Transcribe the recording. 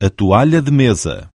a toalha de mesa.